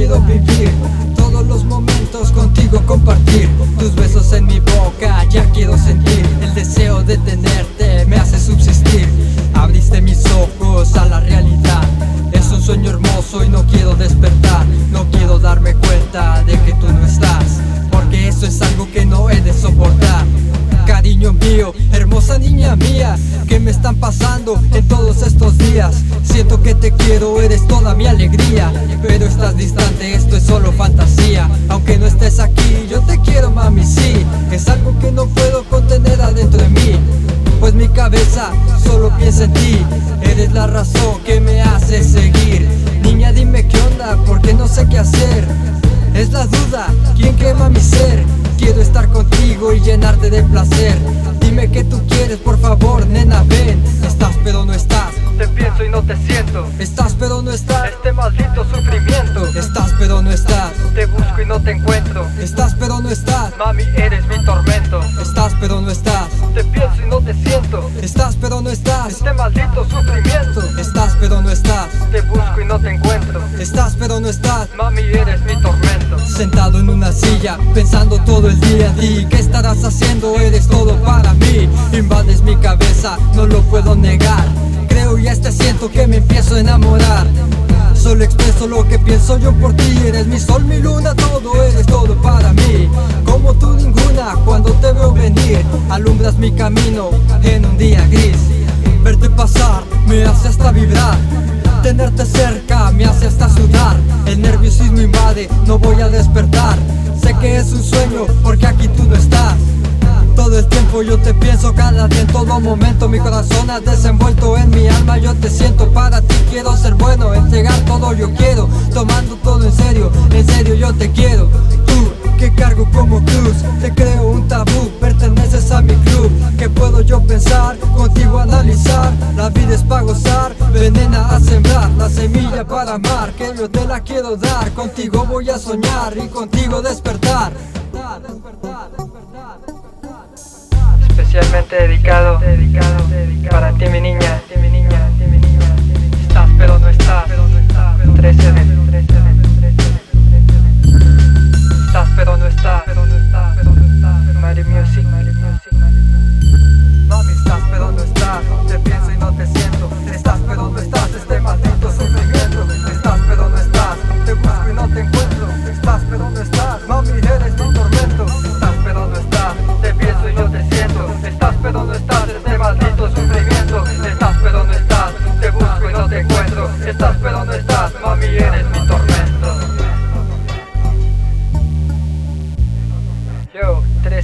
quiero vivir todos los momentos contigo compartir. Tus besos en mi boca, ya quiero sentir el deseo de tenerte, me hace subsistir. Abriste mis ojos a la realidad. Es un sueño hermoso y no quiero despertar. No quiero darme cuenta de que tú no estás. Porque eso es algo que no he de soportar. Cariño mío, hermosa niña mía, ¿qué me están pasando en todos estos días? Siento que te quiero, eres toda mi alegría, mi cabeza solo piensa en ti. Eres la razón que me hace seguir. Niña, dime qué onda, porque no sé qué hacer. Es la duda, ¿quién quema mi ser? Quiero estar contigo y llenarte de placer. Dime que tú quieres, por favor, nena, ven. Estás pero no estás. Te pienso y no te siento. Estás pero no estás. Este maldito sufrimiento. Estás pero no estás. Te busco y no te encuentro. Estás pero no estás. Mami, eres mi tormento. Estás pero no estás. Este maldito sufrimiento. Estás pero no estás. Te busco y no te encuentro. Estás pero no estás. Mami, eres mi tormento. Sentado en una silla, pensando todo el día ti. ¿Qué estarás haciendo? Eres todo para mí. Invades mi cabeza, no lo puedo negar. Creo y hasta siento que me empiezo a enamorar. Solo expreso lo que pienso yo por ti. Eres mi sol, mi luna, todo eres todo para mí. Como tú ninguna, cuando te veo venir, alumbras mi camino en. Me hace hasta vibrar. Tenerte cerca me hace hasta sudar. El nerviosismo invade, no voy a despertar. Sé que es un sueño porque aquí tú no estás. Todo el tiempo yo te pienso, cada día en todo momento Mi corazón has desenvuelto en mi alma Yo te siento para ti, quiero ser bueno Entregar todo yo quiero, tomando todo en serio En serio yo te quiero Tú que cargo como cruz Te creo un tabú, perteneces a mi club ¿Qué puedo yo pensar? Contigo La vida es para gozar, venena a sembrar La semilla para amar, que yo te la quiero dar Contigo voy a soñar y contigo despertar. Especialmente dedicado, dedicado, para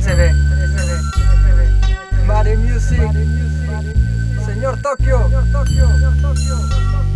13B, 13B, Mare Music, Señor Tokio. Tokio, Tokio.